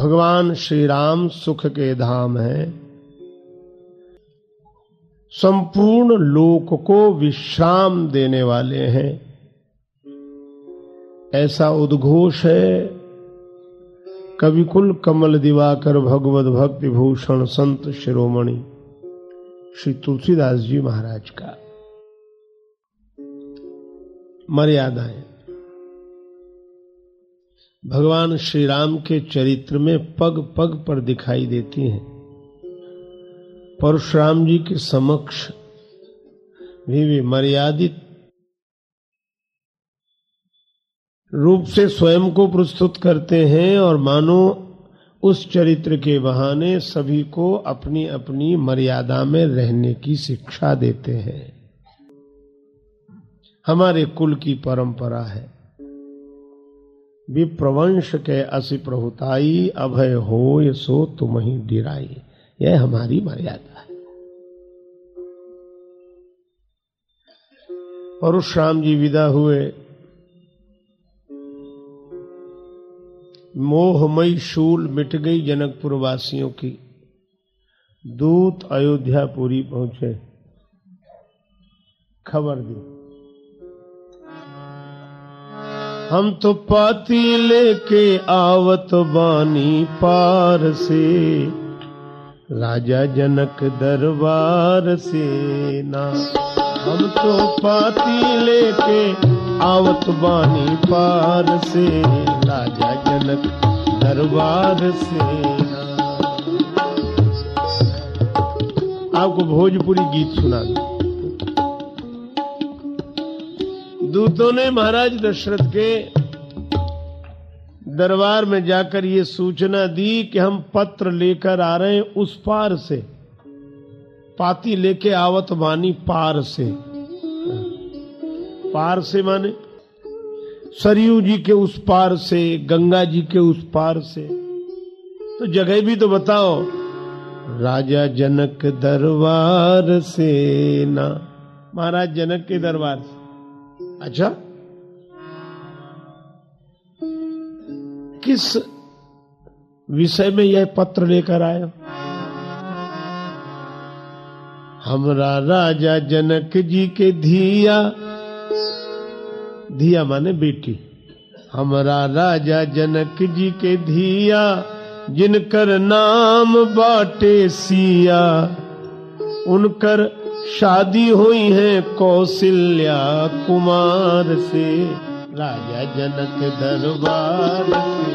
भगवान श्री राम सुख के धाम है। संपूर्ण लोक को विश्राम देने वाले हैं। ऐसा उद्घोष है, कविकुल कमल दिवाकर भगवत भक्ति भूषण संत शिरोमणि, श्री तुलसीदास जी महाराज का। मर्यादाएँ। भगवान श्री राम के चरित्र में पग पग पर दिखाई देती हैं। परशुराम जी के समक्ष भी वे मर्यादित रूप से स्वयं को प्रस्तुत करते हैं और मानो उस चरित्र के बहाने सभी को अपनी अपनी मर्यादा में रहने की शिक्षा देते हैं। हमारे कुल की परंपरा है। विप्रवंश के असि प्रभुताई, अभय हो ये सो तुम ही डिराई। यह हमारी मर्यादा है। परशुराम जी विदा हुए। मोहमयी शूल मिट गई जनकपुर वासियों की। दूत अयोध्यापुरी पहुँचे। खबर दी। हम तो पाती लेके आवत बानी पार से, राजा जनक दरबार से ना। हम तो पाती लेके आवत बानी पार से, राजा जनक दरबार से आपको भोजपुरी गीत सुना दू दूतों ने महाराज दशरथ के दरबार में जाकर ये सूचना दी कि हम पत्र लेकर आ रहे हैं उस पार से। पाती लेके आवत बानी पार से। पार से माने सरयू जी के उस पार से, गंगा जी के उस पार से। तो जगह भी तो बताओ, राजा जनक दरबार से ना। महाराज जनक के दरबार से। अच्छा? किस विषय में यह पत्र लेकर आए हमरा राजा जनक जी के धिया धिया माने बेटी। हमरा राजा जनक जी के धिया, जिनकर नाम बाटे सिया, उनकर शादी हुई है कौशल्या कुमार से, राजा जनक दरबार से।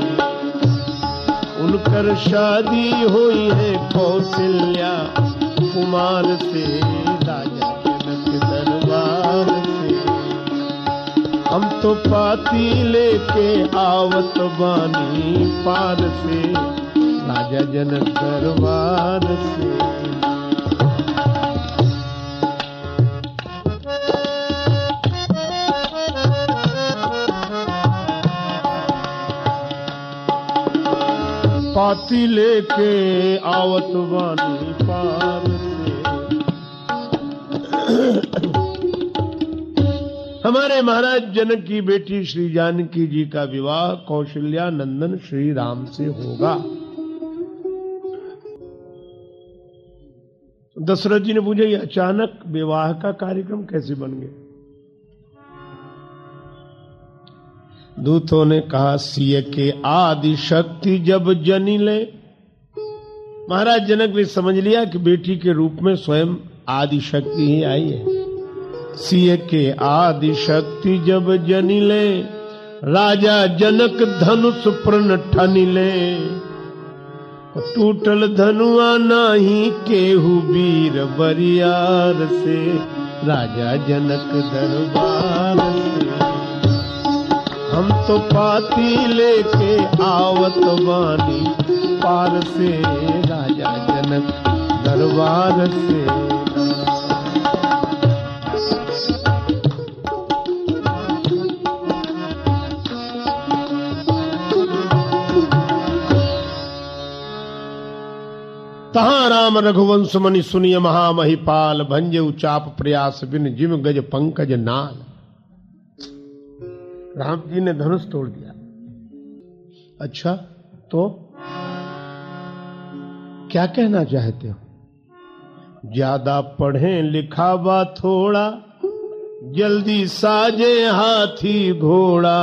उनकर शादी हुई है कौशल्या कुमार से, राजा जनक दरबार से। हम तो पाती लेके आवत बानी पार से, राजा जनक दरबार से। पाती लेके आवत बानी पार से। हमारे महाराज जनक की बेटी श्री जानकी जी का विवाह कौशल्या नंदन श्री राम से होगा। दशरथ जी ने पूछा, ये अचानक विवाह का कार्यक्रम कैसे बन गया? दूतों ने कहा सीय के आदि शक्ति जब जनी ले। महाराज, जनक ने समझ लिया कि बेटी के रूप में स्वयं आदि शक्ति ही आई है। सीय के आदि शक्ति जब जनी ले, राजा जनक धनुष प्रण ठनी ले। टूटल धनुआ नाही केहू वीर बरियार से, राजा जनक दरबार से। हम तो पाती लेके आवत बानी पार से राजा जनक दरबार से। तहा राम रघुवंश मनि सुनिय महामहिपाल, भंजे उचाप प्रयास बिन जिम गज पंकज नाल। राम जी ने धनुष तोड़ दिया। अच्छा तो क्या कहना चाहते हो? ज़्यादा पढ़े लिखा बा थोड़ा जल्दी साजे हाथी घोड़ा।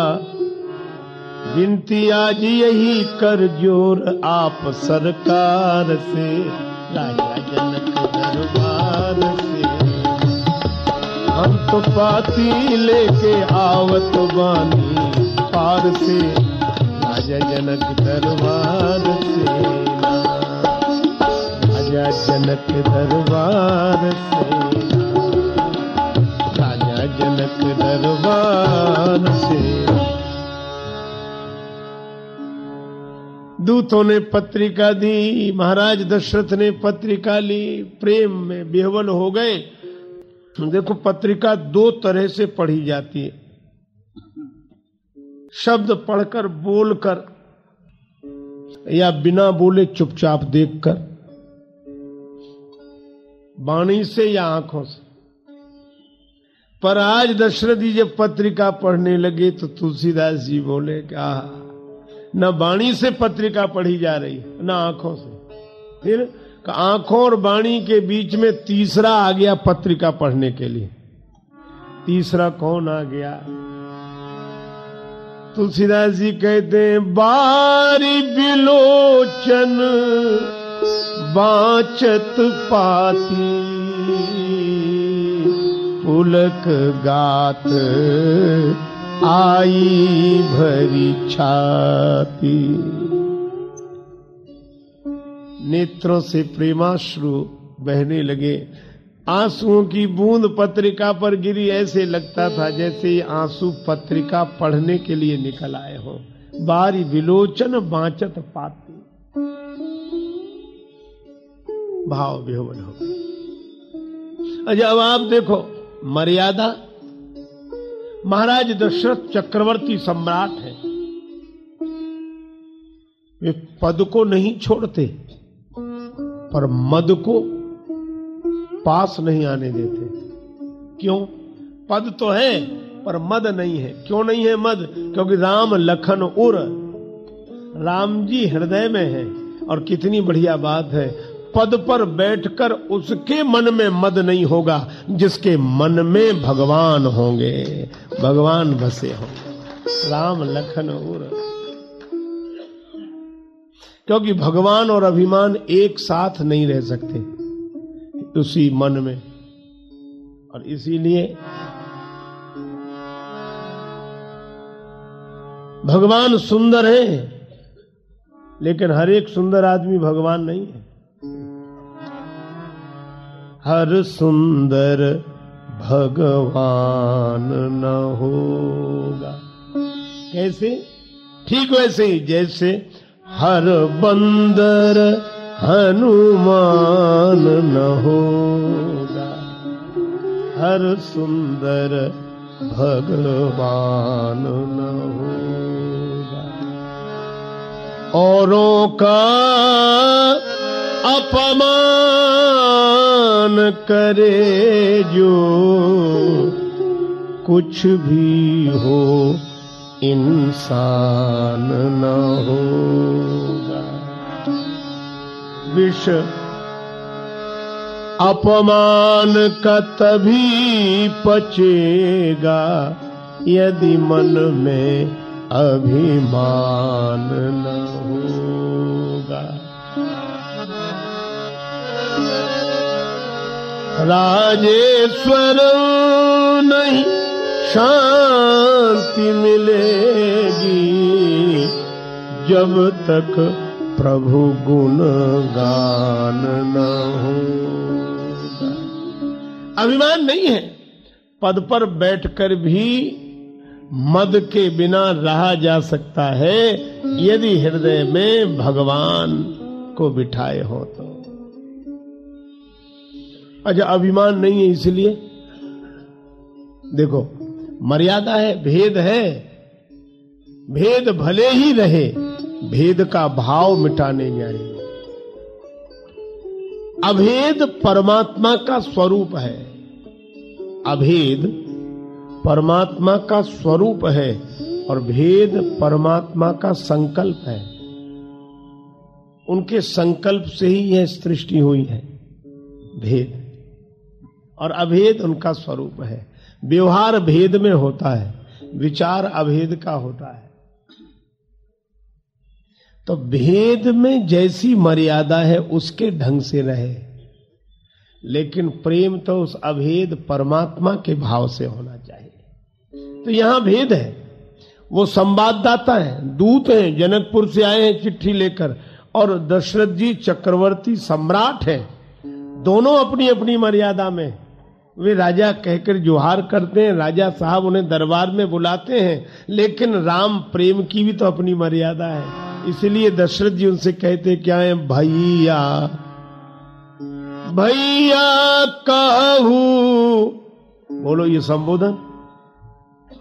विनती आज यही कर ज़ोर आप सरकार से। राजा जनक दरबार तो पाती लेके आवत बानी पार से राजा जनक दरबार से राजा जनक दरबार से राजा जनक दरबार से दूतों ने पत्रिका दी, महाराज दशरथ ने पत्रिका ली, प्रेम में बेहवल हो गए। देखो, पत्रिका दो तरह से पढ़ी जाती है। शब्द पढ़कर, बोलकर, या बिना बोले चुपचाप देखकर, वाणी से या आँखों से। पर आज दशरथ जी जब पत्रिका पढ़ने लगे तो तुलसीदास जी बोले क्या न वाणी से पत्रिका पढ़ी जा रही, न आँखों से। फिर आँखों और वाणी के बीच में तीसरा आ गया पत्रिका पढ़ने के लिए। तीसरा कौन आ गया? तुलसीदास जी कहते हैं, बारी बिलोचन बाचत पाती, पुलक गात आई भरी छाती। नेत्रों से प्रेमाश्रु बहने लगे। आंसुओं की बूंद पत्रिका पर गिरी, ऐसे लगता था जैसे आँसू पत्रिका पढ़ने के लिए निकल आए हो। बारी विलोचन बाचत पाती। भाव विहोवन हो गए। अब आप देखो, मर्यादा, महाराज दशरथ चक्रवर्ती सम्राट है। वे पद को नहीं छोड़ते। पर मद को पास नहीं आने देते। क्यों? पद तो है, पर मद नहीं है। क्यों नहीं है मद? क्योंकि राम लखन उर। राम जी हृदय में है और कितनी बढ़िया बात है। पद पर बैठकर उसके मन में मद नहीं होगा, जिसके मन में भगवान होंगे। भगवान बसे होंगे। राम लखन उर। क्योंकि भगवान और अभिमान एक साथ नहीं रह सकते उसी मन में। और इसीलिए भगवान सुंदर है, लेकिन हर एक सुंदर आदमी भगवान नहीं है। हर सुंदर भगवान न होगा। कैसे? ठीक वैसे ही, जैसे हर बंदर हनुमान न होगा हर सुंदर भगवान न होगा औरों का अपमान करे जो कुछ भी हो। इंसान न होगा। विष। अपमान का तभी पचेगा यदि मन में अभिमान न होगा। राजेश्वर नहीं शांति मिलेगी जब तक प्रभु गुण गान न हो। अभिमान नहीं है। पद पर बैठकर भी मद के बिना रहा जा सकता है, यदि हृदय में भगवान को बिठाए हो तो। अच्छा अभिमान नहीं है इसलिए। देखो मर्यादा है, भेद है। भेद भले ही रहे, भेद का भाव मिटाने जाए अभेद परमात्मा का स्वरूप है। अभेद परमात्मा का स्वरूप है और भेद परमात्मा का संकल्प है। उनके संकल्प से ही यह सृष्टि हुई है। भेद और अभेद उनका स्वरूप है। व्यवहार भेद में होता है, विचार अभेद का होता है। तो भेद में जैसी मर्यादा है, उसके ढंग से रहे। लेकिन प्रेम तो उस अभेद परमात्मा के भाव से होना चाहिए। तो यहाँ भेद है। वो संवाददाता है, दूत है, जनकपुर से आए हैं चिट्ठी लेकर, और दशरथ जी चक्रवर्ती सम्राट है। दोनों अपनी अपनी मर्यादा में। वे राजा कहकर जोहार करते हैं, राजा साहब उन्हें दरबार में बुलाते हैं, लेकिन राम प्रेम की भी तो अपनी मर्यादा है। इसलिए दशरथ जी उनसे कहते क्या है भैया? भैया कहू। बोलो, ये संबोधन?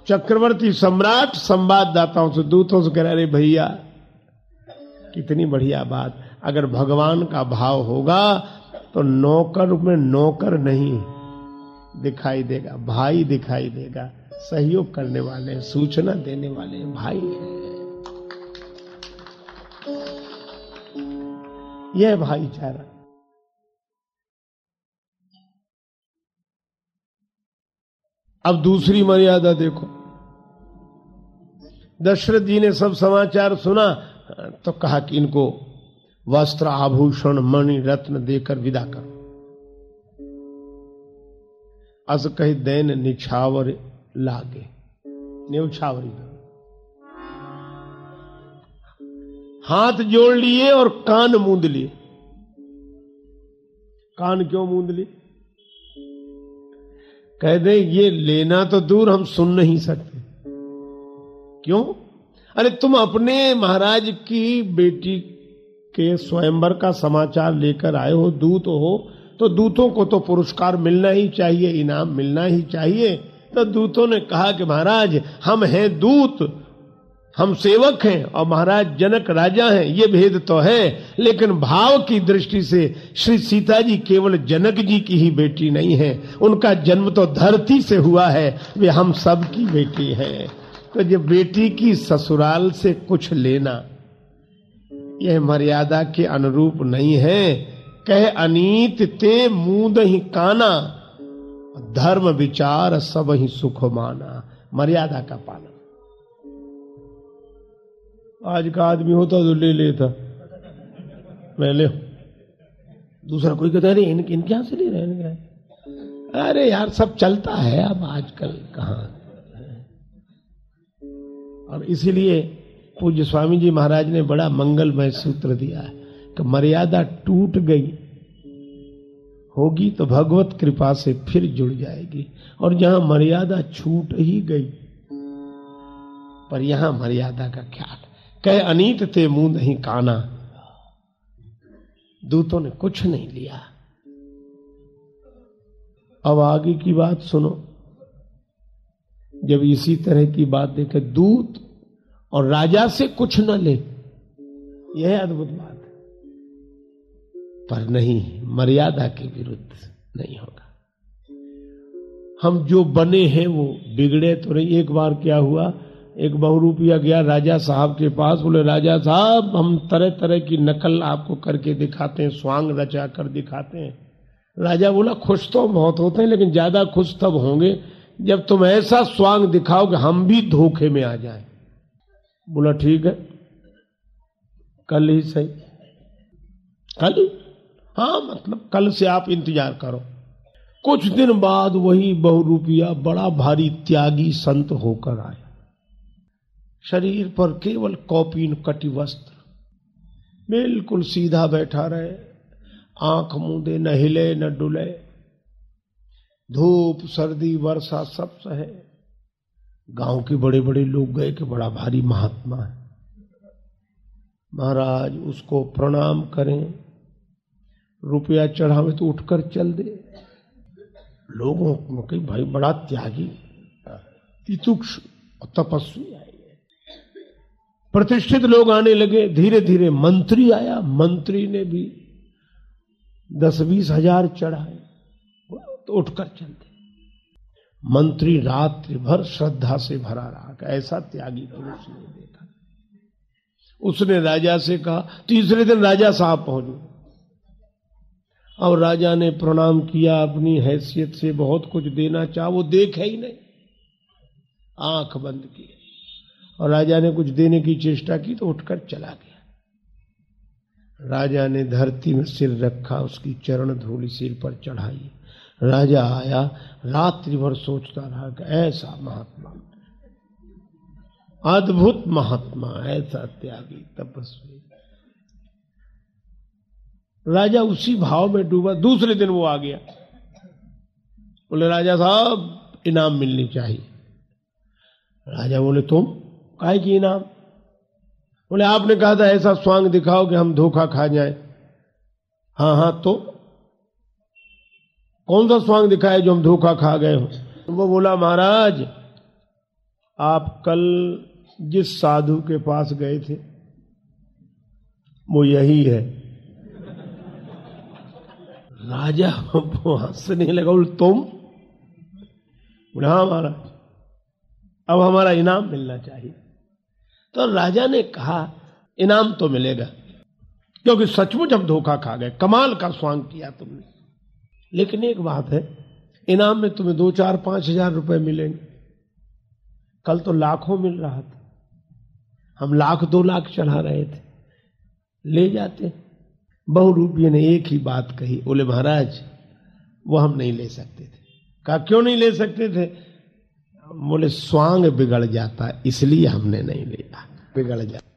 चक्रवर्ती सम्राट संवाददाताओं से, दूतों से कह रहे भैया, कितनी बढ़िया बात। अगर भगवान का भाव होगा तो नौकर में नौकर नहीं दिखाई देगा, भाई दिखाई देगा। सहयोग करने वाले सूचना देने वाले भाई यह भाईचारा अब दूसरी मर्यादा देखो। दशरथ जी ने सब समाचार सुना तो कहा कि इनको वस्त्र, आभूषण, मणि, रत्न देकर विदा करो। अस कही दैन निछावर लागे। न्यौछावरी हाथ जोड़ लिए और कान मूंद लिए। कान क्यों मूंद लिए? कह दे, ये लेना तो दूर हम सुन नहीं सकते। क्यों? अरे, तुम अपने महाराज की बेटी के स्वयंवर का समाचार लेकर आए हो, दूत हो तो दूतों को तो पुरस्कार मिलना ही चाहिए, इनाम मिलना ही चाहिए। तो दूतों ने कहा कि महाराज, हम हैं दूत, हम सेवक हैं और महाराज जनक राजा हैं, ये भेद तो है। लेकिन भाव की दृष्टि से श्री सीता जी केवल जनक जी की ही बेटी नहीं है, उनका जन्म तो धरती से हुआ है, वे हम सब की बेटी है। तो जब बेटी की ससुराल से कुछ लेना, यह मर्यादा के अनुरूप नहीं है। कह अनीत ते मूद ही काना, धर्म विचार सब ही सुख माना, मर्यादा का पालन। आज का आदमी होता तो ले लेता, मैं ले दूसरा कोई कहता नहीं इनके इनके यहाँ से ले रहे हैं अरे यार, सब चलता है अब आजकल, कहा? और इसीलिए पूज्य स्वामी जी महाराज ने बड़ा मंगलमय सूत्र दिया है। कि मर्यादा टूट गई। होगी तो भगवत कृपा से फिर जुड़ जाएगी। और जहाँ मर्यादा छूट ही गई, पर यहाँ मर्यादा का ख्याल। कह अनीत थे मुँह नहीं काना। दूतों ने कुछ नहीं लिया। अब आगे की बात सुनो। जब इसी तरह की बात देखे, दूत और राजा से कुछ न ले। यह अद्भुत बात। पर नहीं, मर्यादा के विरुद्ध नहीं होगा। हम जो बने हैं वो बिगड़े तो नहीं। एक बार क्या हुआ? एक बहुरूपिया गया राजा साहब के पास। बोले, राजा साहब, हम तरह तरह की नकल आपको करके दिखाते हैं, स्वांग रचा कर दिखाते हैं। राजा बोला, खुश तो बहुत होते हैं, लेकिन ज़्यादा खुश तब होंगे जब तुम ऐसा स्वांग दिखाओ कि हम भी धोखे में आ जाए। बोला, ठीक है, कल ही सही। कल हाँ मतलब कल से आप इंतज़ार करो। कुछ दिन बाद वही बहुरूपिया बड़ा भारी त्यागी संत होकर आया। शरीर पर केवल कौपीन कटी वस्त्र, बिल्कुल सीधा बैठा रहे। आँख मूंदे न हिले न डुले। धूप, सर्दी, वर्षा सब सहे। गाँव के बड़े बड़े लोग गए कि बड़ा भारी महात्मा है। महाराज उसको प्रणाम करें। रुपया चढ़ावे तो उठकर चल दे। लोगों को कही भाई बड़ा त्यागी, तितुक्ष तपस्वी आई प्रतिष्ठित लोग आने लगे धीरे धीरे मंत्री आया। मंत्री ने भी दस बीस हज़ार चढ़ाए तो उठकर चल दे। मंत्री रात्रि भर श्रद्धा से भरा रहा ऐसा त्यागी पुरुष नहीं देखा। उसने राजा से कहा, तीसरे दिन राजा साहब पहुँचे। और राजा ने प्रणाम किया अपनी हैसियत से, बहुत कुछ देना चाह, वो देखे ही नहीं। आँख बंद की। और राजा ने कुछ देने की चेष्टा की तो उठकर चला गया। राजा ने धरती में सिर रखा, उसकी चरण धूलि सिर पर चढ़ाई। राजा आया रात्रि भर सोचता रहा कि ऐसा महात्मा, अद्भुत महात्मा, ऐसा त्यागी, तपस्वी। राजा उसी भाव में डूबा, दूसरे दिन वो आ गया। बोले, राजा साहब, इनाम मिलनी चाहिए। राजा बोले, तुम? काय की इनाम? बोले, आपने कहा था ऐसा स्वांग दिखाओ कि हम धोखा खा जाए। हाँ हाँ तो? कौन सा स्वांग दिखाए जो हम धोखा खा गए हो? वो बोला, महाराज, आप कल जिस साधु के पास गए थे, वो यही है। राजा हंसने लगा, बोले, तुम बोले हाँ महाराज अब हमारा इनाम मिलना चाहिए। तो राजा ने कहा, इनाम तो मिलेगा, क्योंकि सचमुच हम धोखा खा गए, कमाल का स्वांग किया तुमने। लेकिन एक बात है, इनाम में तुम्हें दो, चार, पाँच हज़ार रुपए मिलेंगे। कल तो लाखों मिल रहा था। हम लाख, दो लाख चढ़ा रहे थे। ले जाते बहुरूपी ने एक ही बात कही बोले महाराज, वो हम नहीं ले सकते थे। कहा, क्यों नहीं ले सकते थे? बोले, स्वांग बिगड़ जाता, इसलिए हमने नहीं लिया, बिगड़ जाता।